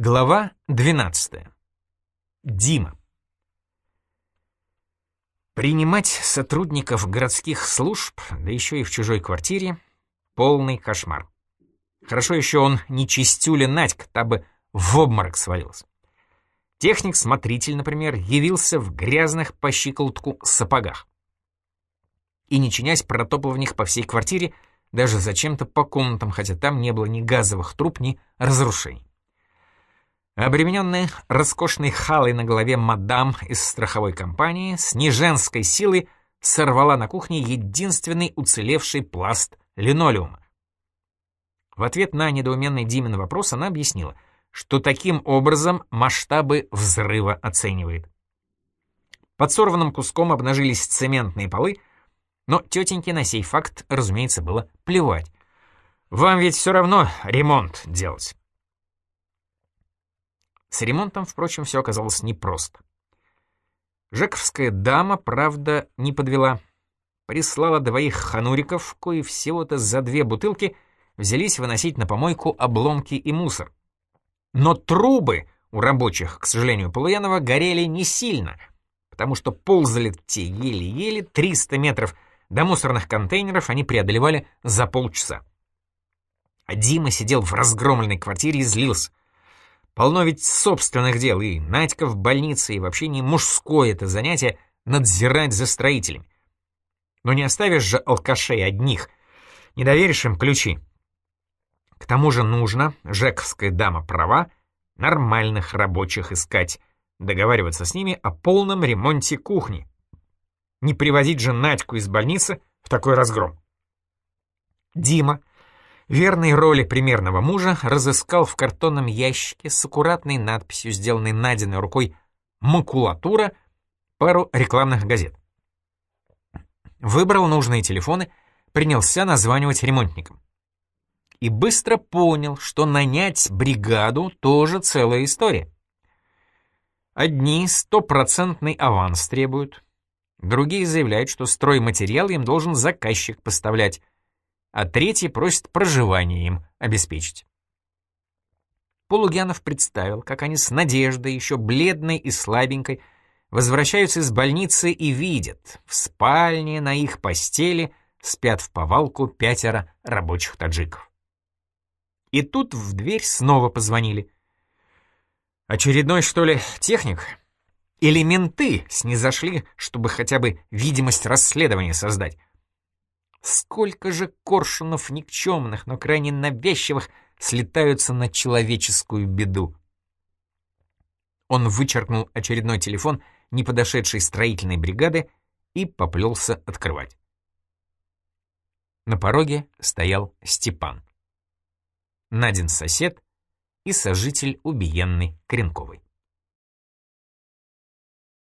Глава 12. Дима. Принимать сотрудников городских служб, да еще и в чужой квартире, полный кошмар. Хорошо еще он не чистюля Надька, та бы в обморок свалился. Техник-смотритель, например, явился в грязных по щиколотку сапогах. И, не чинясь, протопал в них по всей квартире, даже зачем-то по комнатам, хотя там не было ни газовых труб, ни разрушений. Обремененная роскошной халой на голове мадам из страховой компании с неженской силой сорвала на кухне единственный уцелевший пласт линолеума. В ответ на недоуменный Димин вопрос она объяснила, что таким образом масштабы взрыва оценивает. Под сорванным куском обнажились цементные полы, но тетеньке на сей факт, разумеется, было плевать. «Вам ведь все равно ремонт делать». С ремонтом, впрочем, все оказалось непросто. Жековская дама, правда, не подвела. Прислала двоих хануриков, кои всего-то за две бутылки взялись выносить на помойку обломки и мусор. Но трубы у рабочих, к сожалению, Полуянова, горели не сильно, потому что ползали те еле-еле 300 метров до мусорных контейнеров они преодолевали за полчаса. А Дима сидел в разгромленной квартире и злился. Полно ведь собственных дел, и Надька в больнице, и вообще не мужское это занятие надзирать за строителями. Но не оставишь же алкашей одних, не доверишь им ключи. К тому же нужно, жековская дама права, нормальных рабочих искать, договариваться с ними о полном ремонте кухни. Не привозить же Надьку из больницы в такой разгром. Дима, верной роли примерного мужа разыскал в картонном ящике с аккуратной надписью, сделанной Надиной рукой «Макулатура», пару рекламных газет. Выбрал нужные телефоны, принялся названивать ремонтникам. И быстро понял, что нанять бригаду тоже целая история. Одни стопроцентный аванс требуют, другие заявляют, что стройматериал им должен заказчик поставлять, а третий просит проживание им обеспечить. Полугянов представил, как они с Надеждой, еще бледной и слабенькой, возвращаются из больницы и видят, в спальне на их постели спят в повалку пятеро рабочих таджиков. И тут в дверь снова позвонили. Очередной, что ли, техник? Или менты снизошли, чтобы хотя бы видимость расследования создать? Сколько же коршунов никчемных, но крайне навязчивых слетаются на человеческую беду. Он вычеркнул очередной телефон неподошедшей строительной бригады и поплелся открывать. На пороге стоял Степан. Надин сосед и сожитель убиенной Кренковой.